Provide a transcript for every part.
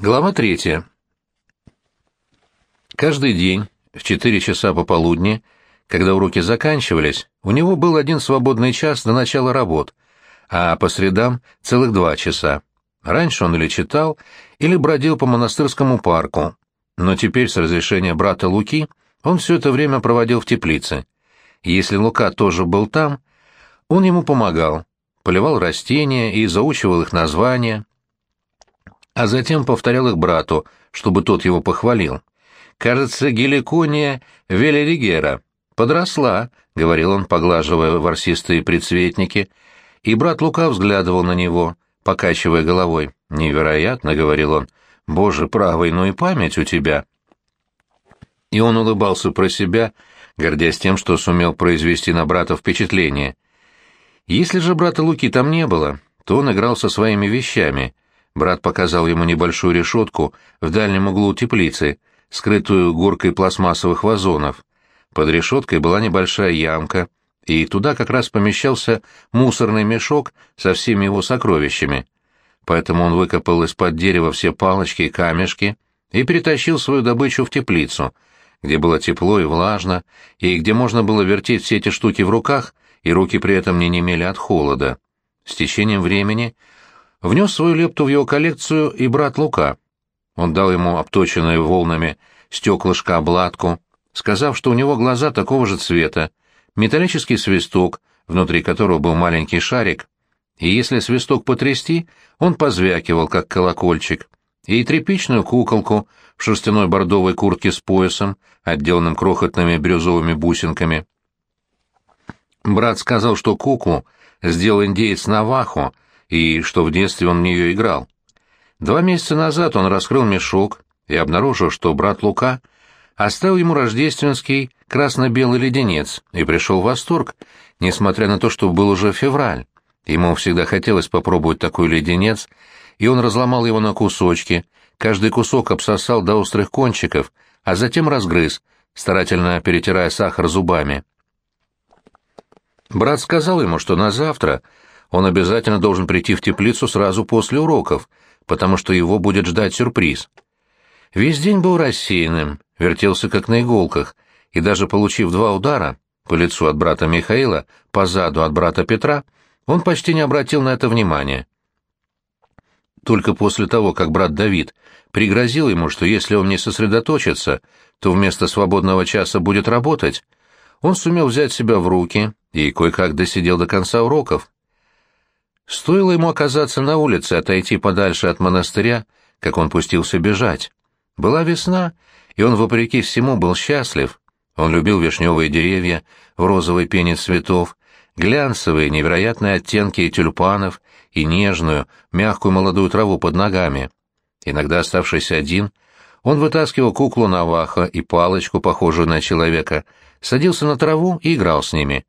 Глава третья. Каждый день в четыре часа пополудни, когда уроки заканчивались, у него был один свободный час до начала работ, а по средам целых два часа. Раньше он или читал, или бродил по монастырскому парку, но теперь с разрешения брата Луки он все это время проводил в теплице. Если Лука тоже был там, он ему помогал, поливал растения и заучивал их названия, а затем повторял их брату, чтобы тот его похвалил. «Кажется, геликония велеригера. Подросла», — говорил он, поглаживая ворсистые предцветники, и брат Лука взглядывал на него, покачивая головой. «Невероятно», — говорил он, — «боже правый, ну и память у тебя». И он улыбался про себя, гордясь тем, что сумел произвести на брата впечатление. Если же брата Луки там не было, то он играл со своими вещами — Брат показал ему небольшую решетку в дальнем углу теплицы, скрытую горкой пластмассовых вазонов. Под решеткой была небольшая ямка, и туда как раз помещался мусорный мешок со всеми его сокровищами. Поэтому он выкопал из-под дерева все палочки и камешки и перетащил свою добычу в теплицу, где было тепло и влажно, и где можно было вертеть все эти штуки в руках, и руки при этом не немели от холода. С течением времени Внес свою лепту в его коллекцию и брат Лука. Он дал ему обточенную волнами стеклышко-обладку, сказав, что у него глаза такого же цвета, металлический свисток, внутри которого был маленький шарик, и если свисток потрясти, он позвякивал, как колокольчик, и тряпичную куколку в шерстяной бордовой куртке с поясом, отделанным крохотными бирюзовыми бусинками. Брат сказал, что куклу сделал индеец Навахо, и что в детстве он в нее играл. Два месяца назад он раскрыл мешок и обнаружил, что брат Лука оставил ему рождественский красно-белый леденец и пришел в восторг, несмотря на то, что был уже февраль. Ему всегда хотелось попробовать такой леденец, и он разломал его на кусочки, каждый кусок обсосал до острых кончиков, а затем разгрыз, старательно перетирая сахар зубами. Брат сказал ему, что на завтра он обязательно должен прийти в теплицу сразу после уроков, потому что его будет ждать сюрприз. Весь день был рассеянным, вертелся как на иголках, и даже получив два удара, по лицу от брата Михаила, по заду от брата Петра, он почти не обратил на это внимания. Только после того, как брат Давид пригрозил ему, что если он не сосредоточится, то вместо свободного часа будет работать, он сумел взять себя в руки и кое-как досидел до конца уроков. Стоило ему оказаться на улице, отойти подальше от монастыря, как он пустился бежать. Была весна, и он, вопреки всему, был счастлив. Он любил вишневые деревья в розовой пене цветов, глянцевые, невероятные оттенки тюльпанов и нежную, мягкую молодую траву под ногами. Иногда, оставшись один, он вытаскивал куклу Наваха и палочку, похожую на человека, садился на траву и играл с ними.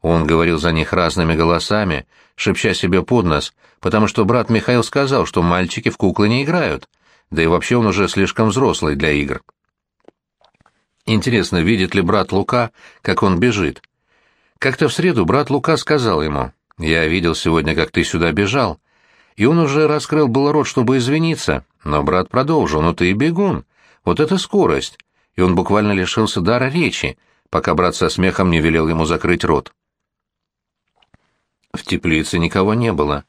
Он говорил за них разными голосами, шепча себе под нос, потому что брат Михаил сказал, что мальчики в куклы не играют, да и вообще он уже слишком взрослый для игр. Интересно, видит ли брат Лука, как он бежит? Как-то в среду брат Лука сказал ему, «Я видел сегодня, как ты сюда бежал». И он уже раскрыл был рот, чтобы извиниться, но брат продолжил, «Ну ты и бегун, вот это скорость». И он буквально лишился дара речи, пока брат со смехом не велел ему закрыть рот. В теплице никого не было.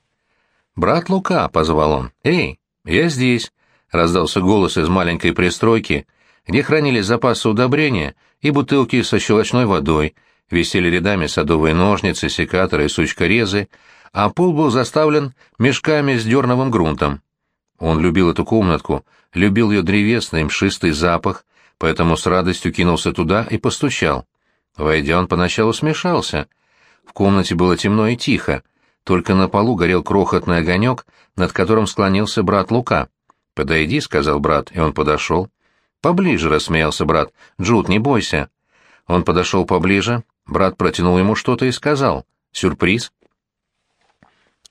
«Брат Лука», — позвал он, — «эй, я здесь», — раздался голос из маленькой пристройки, где хранились запасы удобрения и бутылки со щелочной водой, висели рядами садовые ножницы, секаторы и сучкорезы, а пол был заставлен мешками с дерновым грунтом. Он любил эту комнатку, любил ее древесный мшистый запах, поэтому с радостью кинулся туда и постучал. Войдя, он поначалу смешался — в комнате было темно и тихо, только на полу горел крохотный огонек, над которым склонился брат Лука. «Подойди», — сказал брат, и он подошел. «Поближе», — рассмеялся брат. «Джуд, не бойся». Он подошел поближе, брат протянул ему что-то и сказал. «Сюрприз».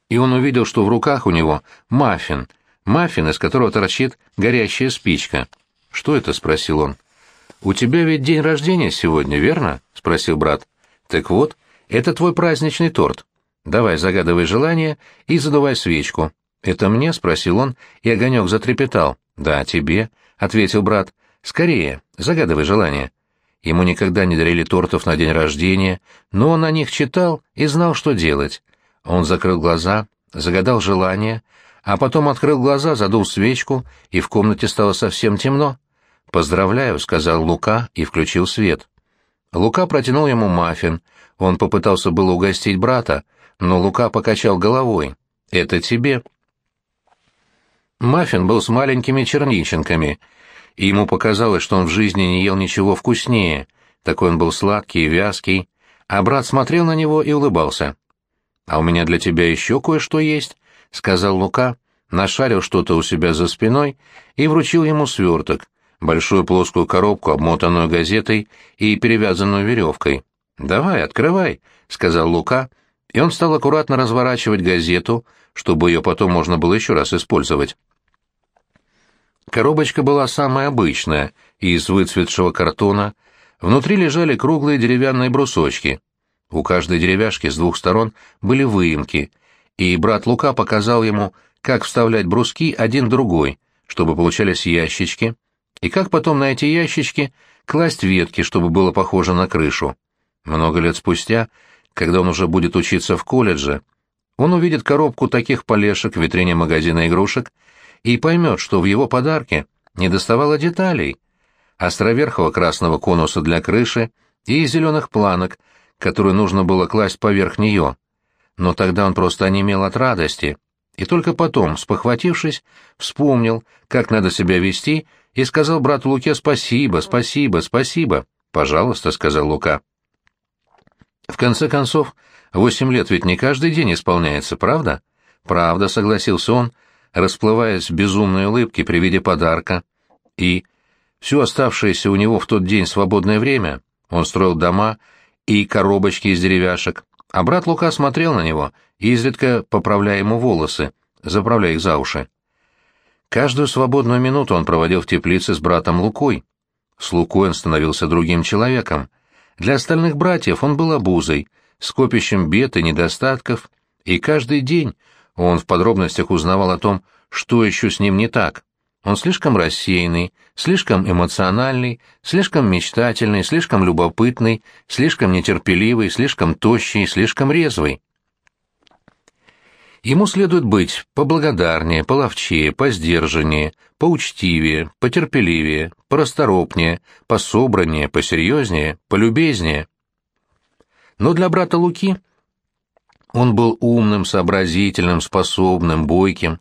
И он увидел, что в руках у него маффин, маффин, из которого торчит горящая спичка. «Что это?» — спросил он. «У тебя ведь день рождения сегодня, верно?» — спросил брат. «Так вот, это твой праздничный торт. Давай, загадывай желание и задувай свечку. Это мне?» — спросил он, и огонек затрепетал. «Да, тебе», — ответил брат. «Скорее, загадывай желание». Ему никогда не дарили тортов на день рождения, но он о них читал и знал, что делать. Он закрыл глаза, загадал желание, а потом открыл глаза, задул свечку, и в комнате стало совсем темно. «Поздравляю», — сказал Лука и включил свет. Лука протянул ему маффин. Он попытался было угостить брата, но Лука покачал головой. «Это тебе». Маффин был с маленькими черниченками, и ему показалось, что он в жизни не ел ничего вкуснее. Такой он был сладкий и вязкий, а брат смотрел на него и улыбался. «А у меня для тебя еще кое-что есть», — сказал Лука, нашарил что-то у себя за спиной и вручил ему сверток, большую плоскую коробку, обмотанную газетой и перевязанную веревкой. «Давай, открывай», — сказал Лука, и он стал аккуратно разворачивать газету, чтобы ее потом можно было еще раз использовать. Коробочка была самая обычная, из выцветшего картона. Внутри лежали круглые деревянные брусочки. У каждой деревяшки с двух сторон были выемки, и брат Лука показал ему, как вставлять бруски один другой, чтобы получались ящички, и как потом на эти ящички класть ветки, чтобы было похоже на крышу. Много лет спустя, когда он уже будет учиться в колледже, он увидит коробку таких полешек в витрине магазина игрушек и поймет, что в его подарке недоставало деталей, островерхого красного конуса для крыши и зеленых планок, которые нужно было класть поверх нее. Но тогда он просто онемел от радости, и только потом, спохватившись, вспомнил, как надо себя вести, и сказал брату Луке «Спасибо, спасибо, спасибо». «Пожалуйста», — сказал Лука. В конце концов, восемь лет ведь не каждый день исполняется, правда? Правда, согласился он, расплываясь в безумной улыбке при виде подарка. И все оставшееся у него в тот день свободное время он строил дома и коробочки из деревяшек, а брат Лука смотрел на него, изредка поправляя ему волосы, заправляя их за уши. Каждую свободную минуту он проводил в теплице с братом Лукой. С Лукой он становился другим человеком. Для остальных братьев он был обузой, скопищем бед и недостатков, и каждый день он в подробностях узнавал о том, что еще с ним не так. Он слишком рассеянный, слишком эмоциональный, слишком мечтательный, слишком любопытный, слишком нетерпеливый, слишком тощий, слишком резвый. Ему следует быть поблагодарнее, половчее, посдержаннее, поучтивее, потерпеливее, порасторопнее, пособраннее, посерьезнее, полюбезнее. Но для брата Луки он был умным, сообразительным, способным, бойким,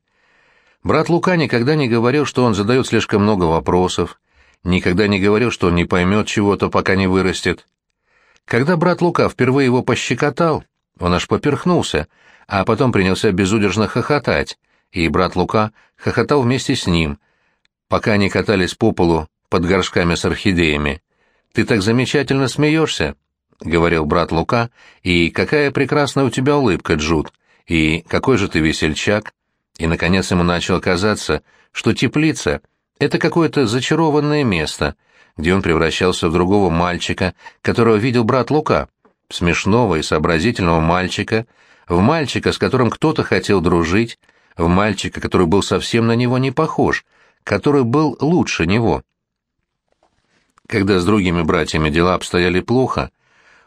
Брат Лука никогда не говорил, что он задает слишком много вопросов, никогда не говорил, что он не поймет чего-то, пока не вырастет. Когда брат Лука впервые его пощекотал, он аж поперхнулся, а потом принялся безудержно хохотать, и брат Лука хохотал вместе с ним, пока они катались по полу под горшками с орхидеями. «Ты так замечательно смеешься», — говорил брат Лука, — «и какая прекрасная у тебя улыбка, Джуд, и какой же ты весельчак». И, наконец, ему начало казаться, что теплица — это какое-то зачарованное место, где он превращался в другого мальчика, которого видел брат Лука, смешного и сообразительного мальчика, в мальчика, с которым кто-то хотел дружить, в мальчика, который был совсем на него не похож, который был лучше него. Когда с другими братьями дела обстояли плохо,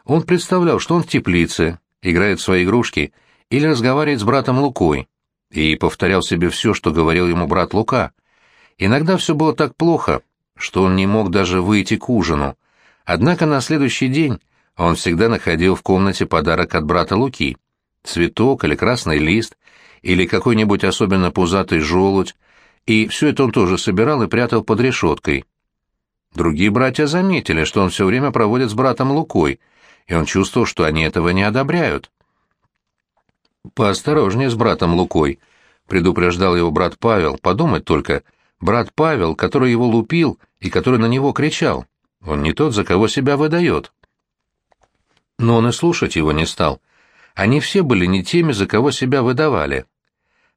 он представлял, что он в теплице, играет в свои игрушки или разговаривает с братом Лукой, и повторял себе все, что говорил ему брат Лука. Иногда все было так плохо, что он не мог даже выйти к ужину. Однако на следующий день он всегда находил в комнате подарок от брата Луки. Цветок или красный лист, или какой-нибудь особенно пузатый желудь, и все это он тоже собирал и прятал под решеткой. Другие братья заметили, что он все время проводит с братом Лукой, и он чувствовал, что они этого не одобряют. «Поосторожнее с братом Лукой», — предупреждал его брат Павел. «Подумать только, брат Павел, который его лупил и который на него кричал. Он не тот, за кого себя выдает». Но он и слушать его не стал. Они все были не теми, за кого себя выдавали.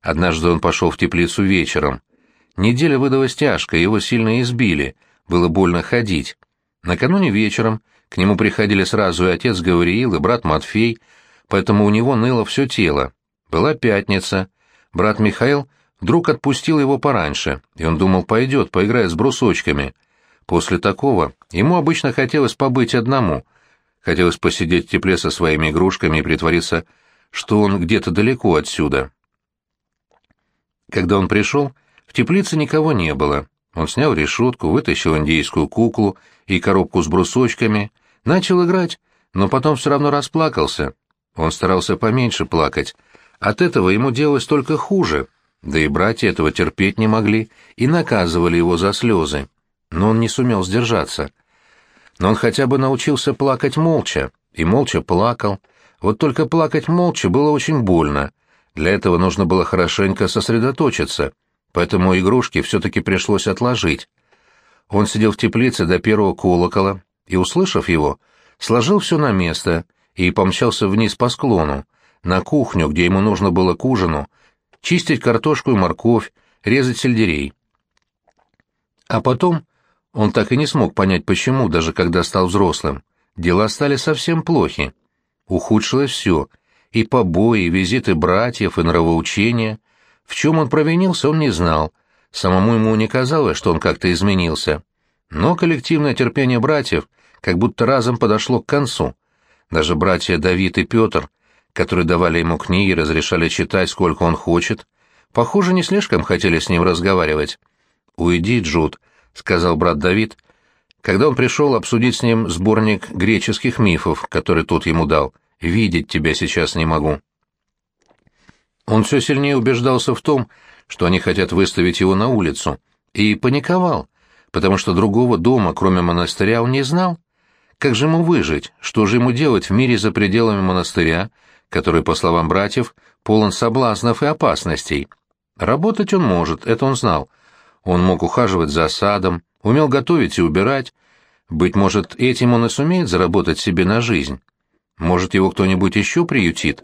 Однажды он пошел в теплицу вечером. Неделя выдалась тяжкая, его сильно избили, было больно ходить. Накануне вечером к нему приходили сразу и отец Гавриил, и брат Матфей, поэтому у него ныло все тело. Была пятница. Брат Михаил вдруг отпустила его пораньше, и он думал, пойдет, поиграет с брусочками. После такого ему обычно хотелось побыть одному, хотелось посидеть в тепле со своими игрушками и притвориться, что он где-то далеко отсюда. Когда он пришел, в теплице никого не было. Он снял решетку, вытащил индейскую куклу и коробку с брусочками, начал играть, но потом все равно расплакался. Он старался поменьше плакать. От этого ему делалось только хуже, да и братья этого терпеть не могли и наказывали его за слезы. Но он не сумел сдержаться. Но он хотя бы научился плакать молча, и молча плакал. Вот только плакать молча было очень больно. Для этого нужно было хорошенько сосредоточиться, поэтому игрушки все-таки пришлось отложить. Он сидел в теплице до первого колокола и, услышав его, сложил все на место и помчался вниз по склону, на кухню, где ему нужно было к ужину, чистить картошку и морковь, резать сельдерей. А потом он так и не смог понять, почему, даже когда стал взрослым. Дела стали совсем плохи. Ухудшилось все — и побои, и визиты братьев, и нравоучения. В чем он провинился, он не знал. Самому ему не казалось, что он как-то изменился. Но коллективное терпение братьев как будто разом подошло к концу. Даже братья Давид и Петр, которые давали ему книги и разрешали читать, сколько он хочет, похоже, не слишком хотели с ним разговаривать. «Уйди, Джуд», — сказал брат Давид, когда он пришел обсудить с ним сборник греческих мифов, который тот ему дал. «Видеть тебя сейчас не могу». Он все сильнее убеждался в том, что они хотят выставить его на улицу, и паниковал, потому что другого дома, кроме монастыря, он не знал. Как же ему выжить? Что же ему делать в мире за пределами монастыря, который, по словам братьев, полон соблазнов и опасностей? Работать он может, это он знал. Он мог ухаживать за садом, умел готовить и убирать. Быть может, этим он и сумеет заработать себе на жизнь. Может, его кто-нибудь еще приютит?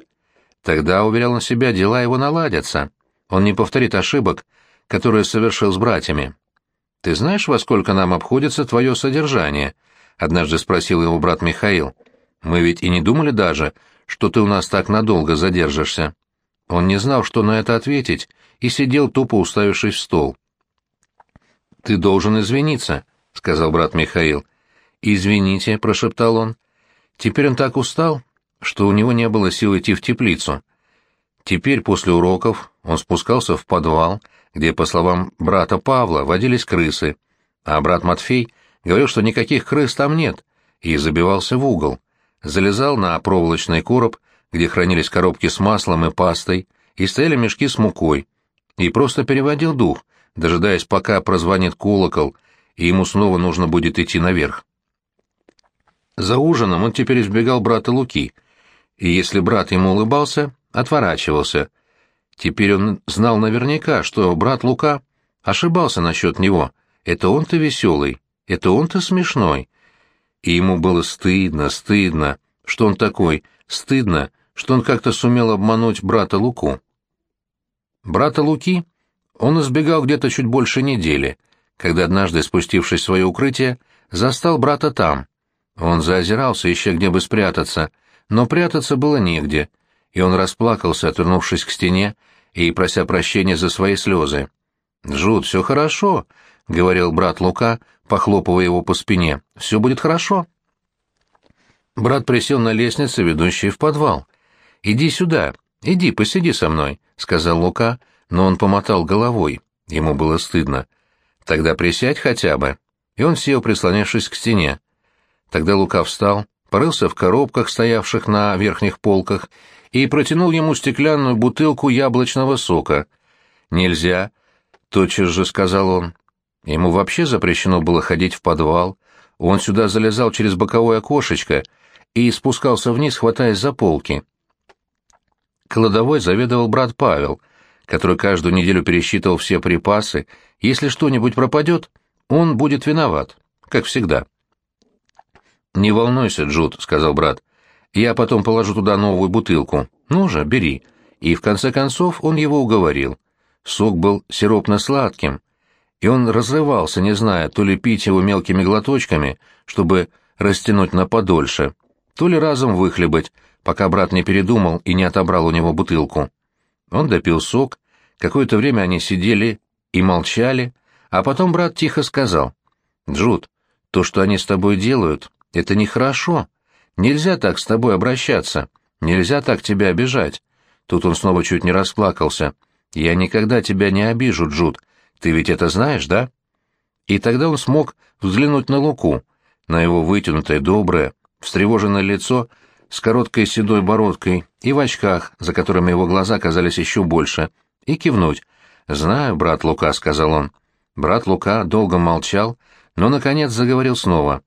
Тогда, уверял он себя, дела его наладятся. Он не повторит ошибок, которые совершил с братьями. «Ты знаешь, во сколько нам обходится твое содержание?» — однажды спросил его брат Михаил. «Мы ведь и не думали даже, что ты у нас так надолго задержишься». Он не знал, что на это ответить, и сидел тупо уставившись в стол. «Ты должен извиниться», — сказал брат Михаил. «Извините», — прошептал он. Теперь он так устал, что у него не было сил идти в теплицу. Теперь после уроков он спускался в подвал, где, по словам брата Павла, водились крысы, а брат Матфей говорил, что никаких крыс там нет, и забивался в угол. Залезал на проволочный короб, где хранились коробки с маслом и пастой, и стояли мешки с мукой, и просто переводил дух, дожидаясь, пока прозвонит колокол, и ему снова нужно будет идти наверх. За ужином он теперь избегал брата Луки, и если брат ему улыбался, отворачивался. Теперь он знал наверняка, что брат Лука ошибался насчет него. Это он-то веселый, это он-то смешной. И ему было стыдно, стыдно, что он такой, стыдно, что он как-то сумел обмануть брата Луку. Брата Луки он избегал где-то чуть больше недели, когда однажды, спустившись в свое укрытие, застал брата там. Он заозирался, ища где бы спрятаться, но прятаться было негде, и он расплакался, отвернувшись к стене и прося прощения за свои слезы. «Джуд, все хорошо», — говорил брат Лука, похлопывая его по спине. «Все будет хорошо». Брат присел на лестнице, ведущей в подвал. «Иди сюда, иди, посиди со мной», — сказал Лука, но он помотал головой. Ему было стыдно. «Тогда присядь хотя бы». И он сел, прислонившись к стене. Тогда Лука встал, порылся в коробках, стоявших на верхних полках, и протянул ему стеклянную бутылку яблочного сока. «Нельзя», — тотчас же сказал он. Ему вообще запрещено было ходить в подвал. Он сюда залезал через боковое окошечко и спускался вниз, хватаясь за полки. Кладовой заведовал брат Павел, который каждую неделю пересчитывал все припасы. Если что-нибудь пропадет, он будет виноват, как всегда. «Не волнуйся, Джуд», — сказал брат. «Я потом положу туда новую бутылку. Ну же, бери». И в конце концов он его уговорил. Сок был сиропно-сладким, и он разрывался, не зная, то ли пить его мелкими глоточками, чтобы растянуть на подольше, то ли разом выхлебать, пока брат не передумал и не отобрал у него бутылку. Он допил сок, Какое-то время они сидели и молчали, а потом брат тихо сказал, «Джуд, то, что они с тобой делают, это нехорошо. Нельзя так с тобой обращаться, нельзя так тебя обижать». Тут он снова чуть не расплакался. «Я никогда тебя не обижу, Джуд. Ты ведь это знаешь, да?» И тогда он смог взглянуть на Луку, на его вытянутое, доброе, встревоженное лицо с короткой седой бородкой и в очках, за которыми его глаза казались еще больше, и кивнуть. «Знаю, брат Лука», — сказал он. Брат Лука долго молчал, но, наконец, заговорил снова.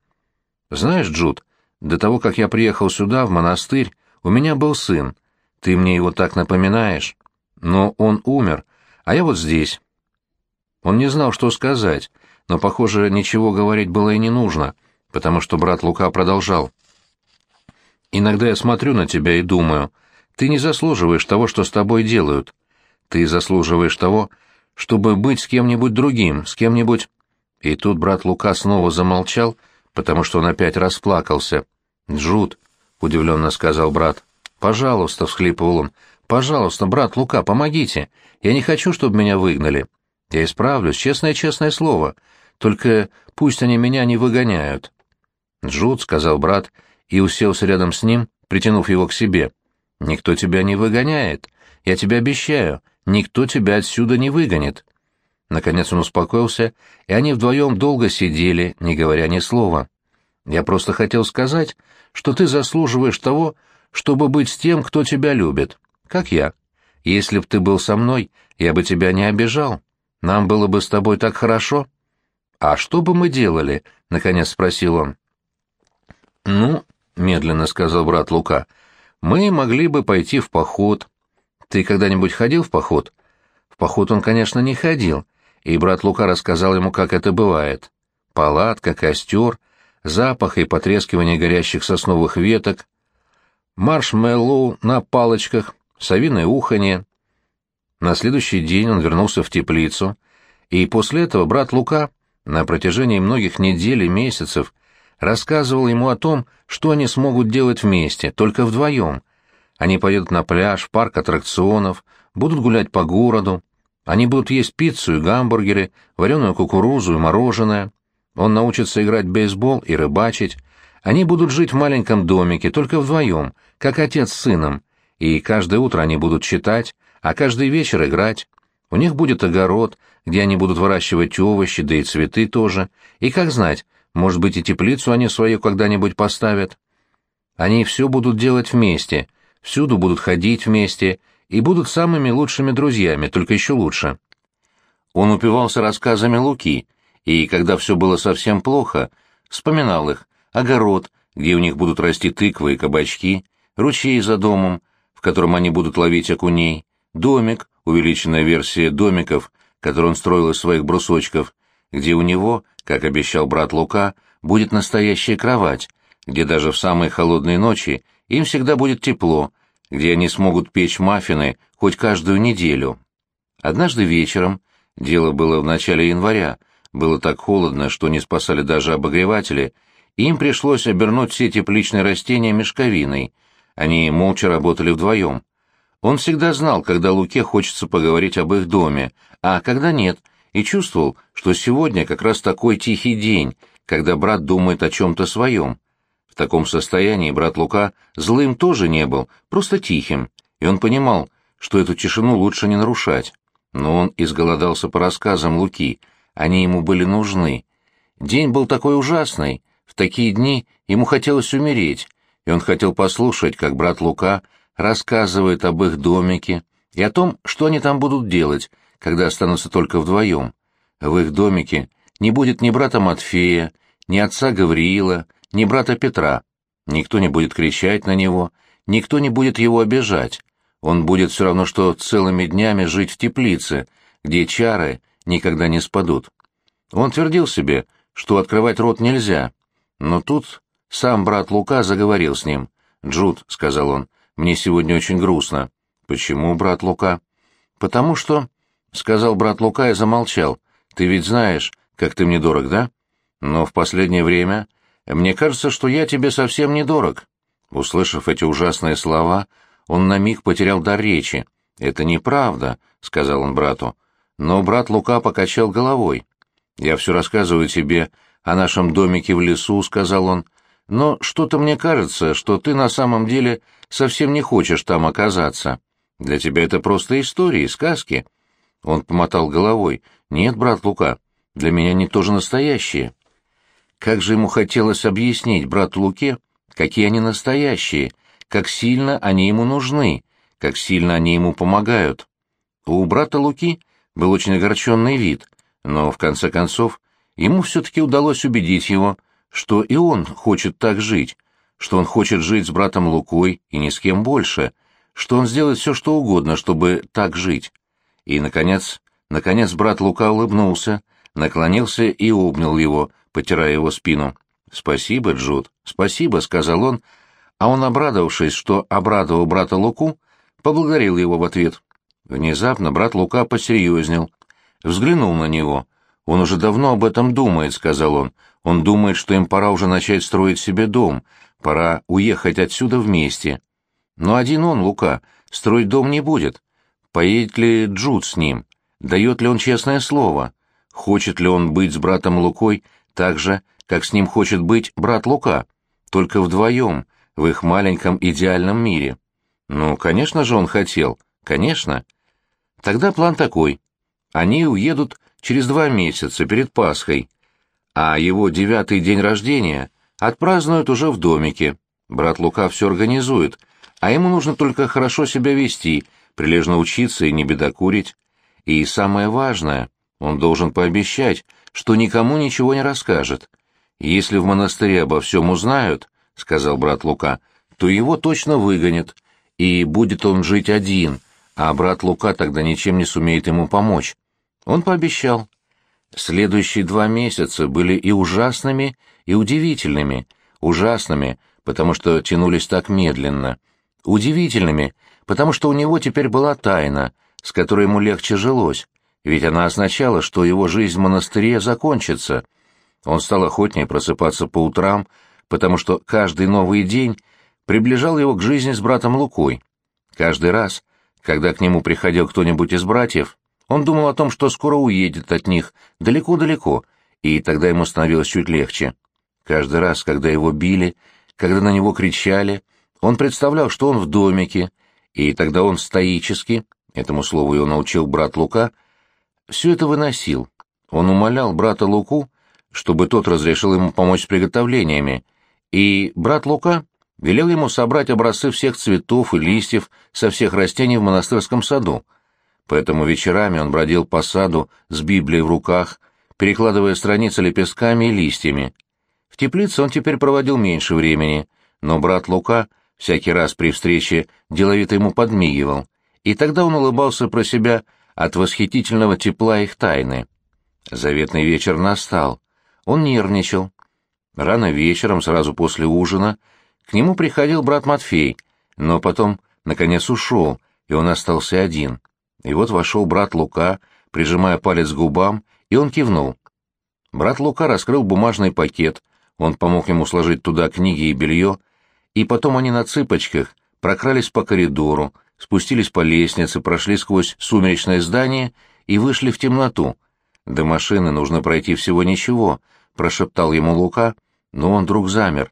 «Знаешь, Джуд, до того, как я приехал сюда, в монастырь, у меня был сын. Ты мне его так напоминаешь. Но он умер, а я вот здесь». Он не знал, что сказать, но, похоже, ничего говорить было и не нужно, потому что брат Лука продолжал. «Иногда я смотрю на тебя и думаю, ты не заслуживаешь того, что с тобой делают. Ты заслуживаешь того, чтобы быть с кем-нибудь другим, с кем-нибудь...» И тут брат Лука снова замолчал, потому что он опять расплакался. «Джуд», — удивленно сказал брат, — «пожалуйста», — всхлипывал он, — «пожалуйста, брат Лука, помогите. Я не хочу, чтобы меня выгнали. Я исправлюсь, честное-честное слово. Только пусть они меня не выгоняют». «Джуд», — сказал брат, и уселся рядом с ним, притянув его к себе. «Никто тебя не выгоняет. Я тебе обещаю, никто тебя отсюда не выгонит». Наконец он успокоился, и они вдвоем долго сидели, не говоря ни слова. «Я просто хотел сказать, что ты заслуживаешь того, чтобы быть с тем, кто тебя любит, как я. Если б ты был со мной, я бы тебя не обижал. Нам было бы с тобой так хорошо». «А что бы мы делали?» — наконец спросил он. «Ну, — медленно сказал брат Лука, — мы могли бы пойти в поход. Ты когда-нибудь ходил в поход?» В поход он, конечно, не ходил, и брат Лука рассказал ему, как это бывает. Палатка, костер, запах и потрескивание горящих сосновых веток, маршмеллоу на палочках, совиное уханье. На следующий день он вернулся в теплицу, и после этого брат Лука на протяжении многих недель и месяцев рассказывал ему о том, что они смогут делать вместе, только вдвоем. Они поедут на пляж, парк аттракционов, будут гулять по городу, они будут есть пиццу и гамбургеры, вареную кукурузу и мороженое. Он научится играть в бейсбол и рыбачить. Они будут жить в маленьком домике, только вдвоем, как отец с сыном. И каждое утро они будут читать, а каждый вечер играть. У них будет огород, где они будут выращивать овощи, да и цветы тоже. И как знать, может быть, и теплицу они свою когда-нибудь поставят. Они все будут делать вместе, всюду будут ходить вместе и будут самыми лучшими друзьями, только еще лучше. Он упивался рассказами Луки, и, когда все было совсем плохо, вспоминал их, огород, где у них будут расти тыквы и кабачки, ручей за домом, в котором они будут ловить окуней, домик, увеличенная версия домиков, который он строил из своих брусочков, где у него, как обещал брат Лука, будет настоящая кровать, где даже в самые холодные ночи им всегда будет тепло, где они смогут печь маффины хоть каждую неделю. Однажды вечером, дело было в начале января, было так холодно, что не спасали даже обогреватели, им пришлось обернуть все тепличные растения мешковиной. Они молча работали вдвоем. Он всегда знал, когда Луке хочется поговорить об их доме, а когда нет, и чувствовал, что сегодня как раз такой тихий день, когда брат думает о чем-то своем. В таком состоянии брат Лука злым тоже не был, просто тихим, и он понимал, что эту тишину лучше не нарушать. Но он изголодался по рассказам Луки, они ему были нужны. День был такой ужасный, в такие дни ему хотелось умереть, и он хотел послушать, как брат Лука рассказывает об их домике и о том, что они там будут делать, когда останутся только вдвоем. В их домике не будет ни брата Матфея, ни отца Гавриила, ни брата Петра. Никто не будет кричать на него, никто не будет его обижать. Он будет все равно, что целыми днями жить в теплице, где чары никогда не спадут. Он твердил себе, что открывать рот нельзя. Но тут сам брат Лука заговорил с ним. «Джуд», — сказал он, — «мне сегодня очень грустно». «Почему, брат Лука?» «Потому что...» — сказал брат Лука и замолчал. «Ты ведь знаешь, как ты мне дорог, да? Но в последнее время мне кажется, что я тебе совсем недорог». Услышав эти ужасные слова, он на миг потерял дар речи. «Это неправда», — сказал он брату. Но брат Лука покачал головой. «Я все рассказываю тебе о нашем домике в лесу», — сказал он. «Но что-то мне кажется, что ты на самом деле совсем не хочешь там оказаться. Для тебя это просто истории, сказки». Он помотал головой. «Нет, брат Лука, для меня они тоже настоящие». Как же ему хотелось объяснить брату Луке, какие они настоящие, как сильно они ему нужны, как сильно они ему помогают. У брата Луки был очень огорченный вид, но, в конце концов, ему все-таки удалось убедить его, что и он хочет так жить, что он хочет жить с братом Лукой и ни с кем больше, что он сделает все, что угодно, чтобы так жить. И, наконец, наконец брат Лука улыбнулся, наклонился и обнял его, потирая его спину. «Спасибо, Джуд, спасибо», — сказал он, а он, обрадовавшись, что обрадовал брата Луку, поблагодарил его в ответ. Внезапно брат Лука посерьезнел, взглянул на него. «Он уже давно об этом думает», — сказал он. «Он думает, что им пора уже начать строить себе дом, пора уехать отсюда вместе. Но один он, Лука, строить дом не будет. Поедет ли Джуд с ним? Дает ли он честное слово? Хочет ли он быть с братом Лукой так же, как с ним хочет быть брат Лука? Только вдвоем, в их маленьком идеальном мире. Ну, конечно же, он хотел. Конечно. Тогда план такой. Они уедут через два месяца перед Пасхой, а его девятый день рождения отпразднуют уже в домике. Брат Лука все организует, а ему нужно только хорошо себя вести, прилежно учиться и не бедокурить. И самое важное, он должен пообещать, что никому ничего не расскажет. Если в монастыре обо всем узнают, — сказал брат Лука, — то его точно выгонят, и будет он жить один, а брат Лука тогда ничем не сумеет ему помочь. Он пообещал. Следующие два месяца были и ужасными, и удивительными. Ужасными, потому что тянулись так медленно. Удивительными, потому что у него теперь была тайна, с которой ему легче жилось, ведь она означала, что его жизнь в монастыре закончится. Он стал охотнее просыпаться по утрам, потому что каждый новый день приближал его к жизни с братом Лукой. Каждый раз, когда к нему приходил кто-нибудь из братьев, он думал о том, что скоро уедет от них, далеко-далеко, и тогда ему становилось чуть легче. Каждый раз, когда его били, когда на него кричали, он представлял, что он в домике, и тогда он стоически, этому слову его научил брат Лука, все это выносил. Он умолял брата Луку, чтобы тот разрешил ему помочь с приготовлениями, и брат Лука велел ему собрать образцы всех цветов и листьев со всех растений в монастырском саду. Поэтому вечерами он бродил по саду с Библией в руках, перекладывая страницы лепестками и листьями. В теплице он теперь проводил меньше времени, но брат Лука всякий раз при встрече деловито ему подмигивал, и тогда он улыбался про себя от восхитительного тепла их тайны. Заветный вечер настал. Он нервничал. Рано вечером, сразу после ужина, к нему приходил брат Матфей, но потом, наконец, ушел, и он остался один. И вот вошел брат Лука, прижимая палец к губам, и он кивнул. Брат Лука раскрыл бумажный пакет, он помог ему сложить туда книги и белье, и потом они на цыпочках прокрались по коридору, спустились по лестнице, прошли сквозь сумеречное здание и вышли в темноту. «До машины нужно пройти всего ничего», — прошептал ему Лука, но он вдруг замер.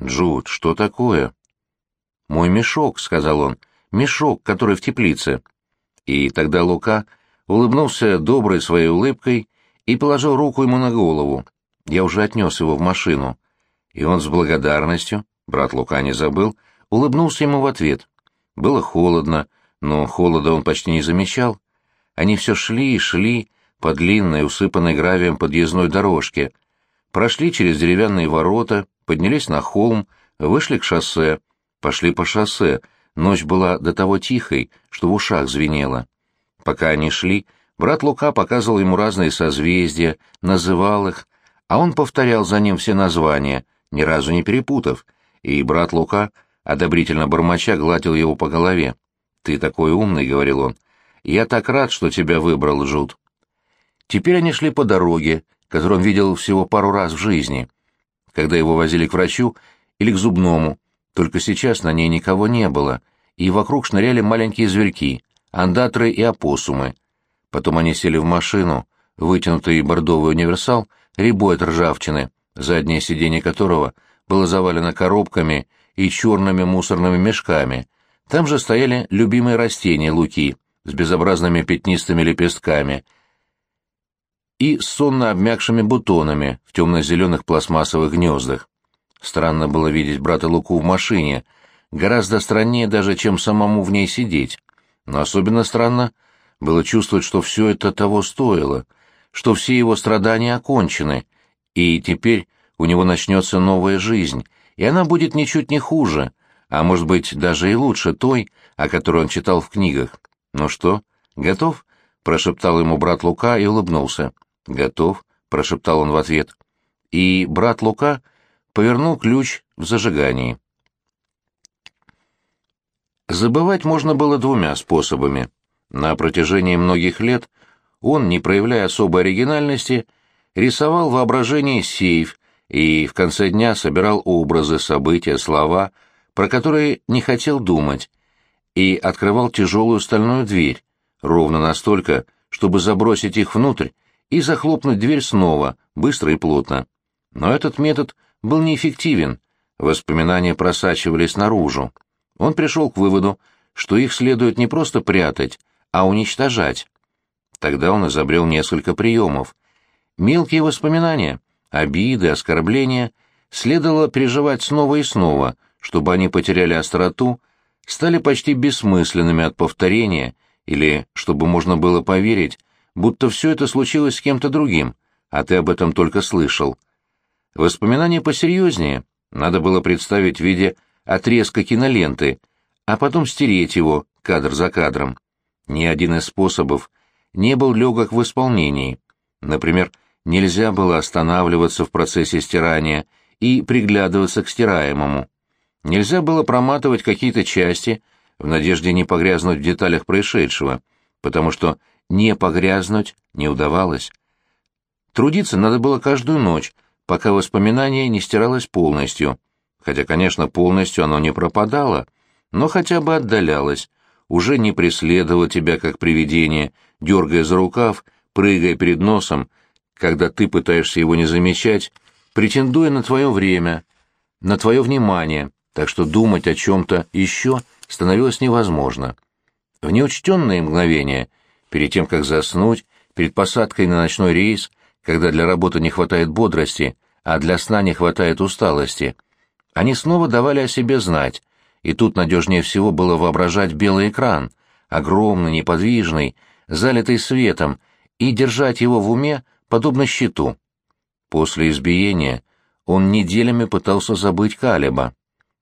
«Джуд, что такое?» «Мой мешок», — сказал он, — «мешок, который в теплице». И тогда Лука улыбнулся доброй своей улыбкой и положил руку ему на голову. Я уже отнес его в машину. И он с благодарностью, брат Лука не забыл, улыбнулся ему в ответ. Было холодно, но холода он почти не замечал. Они все шли и шли по длинной, усыпанной гравием подъездной дорожке, прошли через деревянные ворота, поднялись на холм, вышли к шоссе, пошли по шоссе, ночь была до того тихой, что в ушах звенело. Пока они шли, брат Лука показывал ему разные созвездия, называл их, а он повторял за ним все названия, ни разу не перепутав, и брат Лука, одобрительно бормоча, гладил его по голове. «Ты такой умный», — говорил он. «Я так рад, что тебя выбрал, Джуд». Теперь они шли по дороге, которую он видел всего пару раз в жизни — когда его возили к врачу или к зубному, только сейчас на ней никого не было, и вокруг шныряли маленькие зверьки, андатры и опоссумы. Потом они сели в машину, вытянутый бордовый универсал, рябой от ржавчины, заднее сиденье которого было завалено коробками и черными мусорными мешками. Там же стояли любимые растения луки с безобразными пятнистыми лепестками и сонно обмякшими бутонами в темно-зеленых пластмассовых гнездах. Странно было видеть брата Луку в машине, гораздо страннее даже, чем самому в ней сидеть. Но особенно странно было чувствовать, что все это того стоило, что все его страдания окончены, и теперь у него начнется новая жизнь, и она будет ничуть не хуже, а может быть даже и лучше той, о которой он читал в книгах. «Ну что, готов?» — прошептал ему брат Лука и улыбнулся. «Готов», — прошептал он в ответ. И брат Лука повернул ключ в зажигании. Забывать можно было двумя способами. На протяжении многих лет он, не проявляя особой оригинальности, рисовал воображение сейф и в конце дня собирал образы, события, слова, про которые не хотел думать, и открывал тяжелую стальную дверь, ровно настолько, чтобы забросить их внутрь и захлопнуть дверь снова, быстро и плотно. Но этот метод был неэффективен, воспоминания просачивались наружу. Он пришел к выводу, что их следует не просто прятать, а уничтожать. Тогда он изобрел несколько приемов. Мелкие воспоминания, обиды, оскорбления следовало переживать снова и снова, чтобы они потеряли остроту, стали почти бессмысленными от повторения, или чтобы можно было поверить, будто все это случилось с кем-то другим, а ты об этом только слышал. Воспоминания посерьезнее надо было представить в виде отрезка киноленты, а потом стереть его кадр за кадром. Ни один из способов не был легок в исполнении. Например, нельзя было останавливаться в процессе стирания и приглядываться к стираемому. Нельзя было проматывать какие-то части в надежде не погрязнуть в деталях происшедшего, потому что не погрязнуть не удавалось. Трудиться надо было каждую ночь, пока воспоминание не стиралось полностью, хотя, конечно, полностью оно не пропадало, но хотя бы отдалялось, уже не преследовало тебя как привидение, дергая за рукав, прыгая перед носом, когда ты пытаешься его не замечать, претендуя на твое время, на твое внимание, так что думать о чем-то еще становилось невозможно. В неучтенные мгновения, перед тем, как заснуть, перед посадкой на ночной рейс, когда для работы не хватает бодрости, а для сна не хватает усталости, они снова давали о себе знать, и тут надежнее всего было воображать белый экран, огромный, неподвижный, залитый светом, и держать его в уме, подобно щиту. После избиения он неделями пытался забыть Калеба.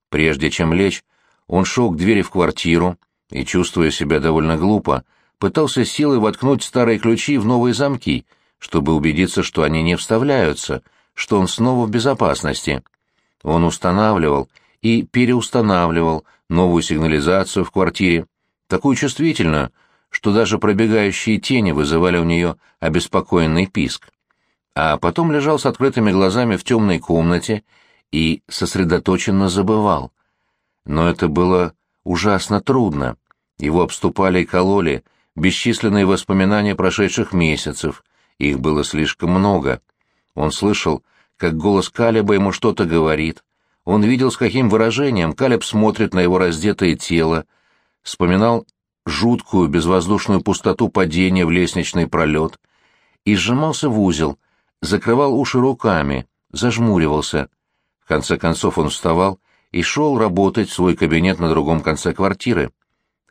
Прежде чем лечь, он шел к двери в квартиру и, чувствуя себя довольно глупо, пытался силой воткнуть старые ключи в новые замки, чтобы убедиться, что они не вставляются, что он снова в безопасности. Он устанавливал и переустанавливал новую сигнализацию в квартире, такую чувствительную, что даже пробегающие тени вызывали у нее обеспокоенный писк. А потом лежал с открытыми глазами в темной комнате и сосредоточенно забывал. Но это было ужасно трудно. Его обступали и кололи бесчисленные воспоминания прошедших месяцев, их было слишком много. Он слышал, как голос Калеба ему что-то говорит, он видел, с каким выражением Калеб смотрит на его раздетое тело, вспоминал жуткую безвоздушную пустоту падения в лестничный пролет и сжимался в узел, закрывал уши руками, зажмуривался. В конце концов он вставал и шел работать в свой кабинет на другом конце квартиры.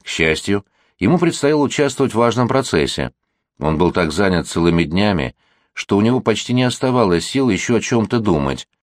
К счастью, ему предстояло участвовать в важном процессе. Он был так занят целыми днями, что у него почти не оставалось сил еще о чем-то думать.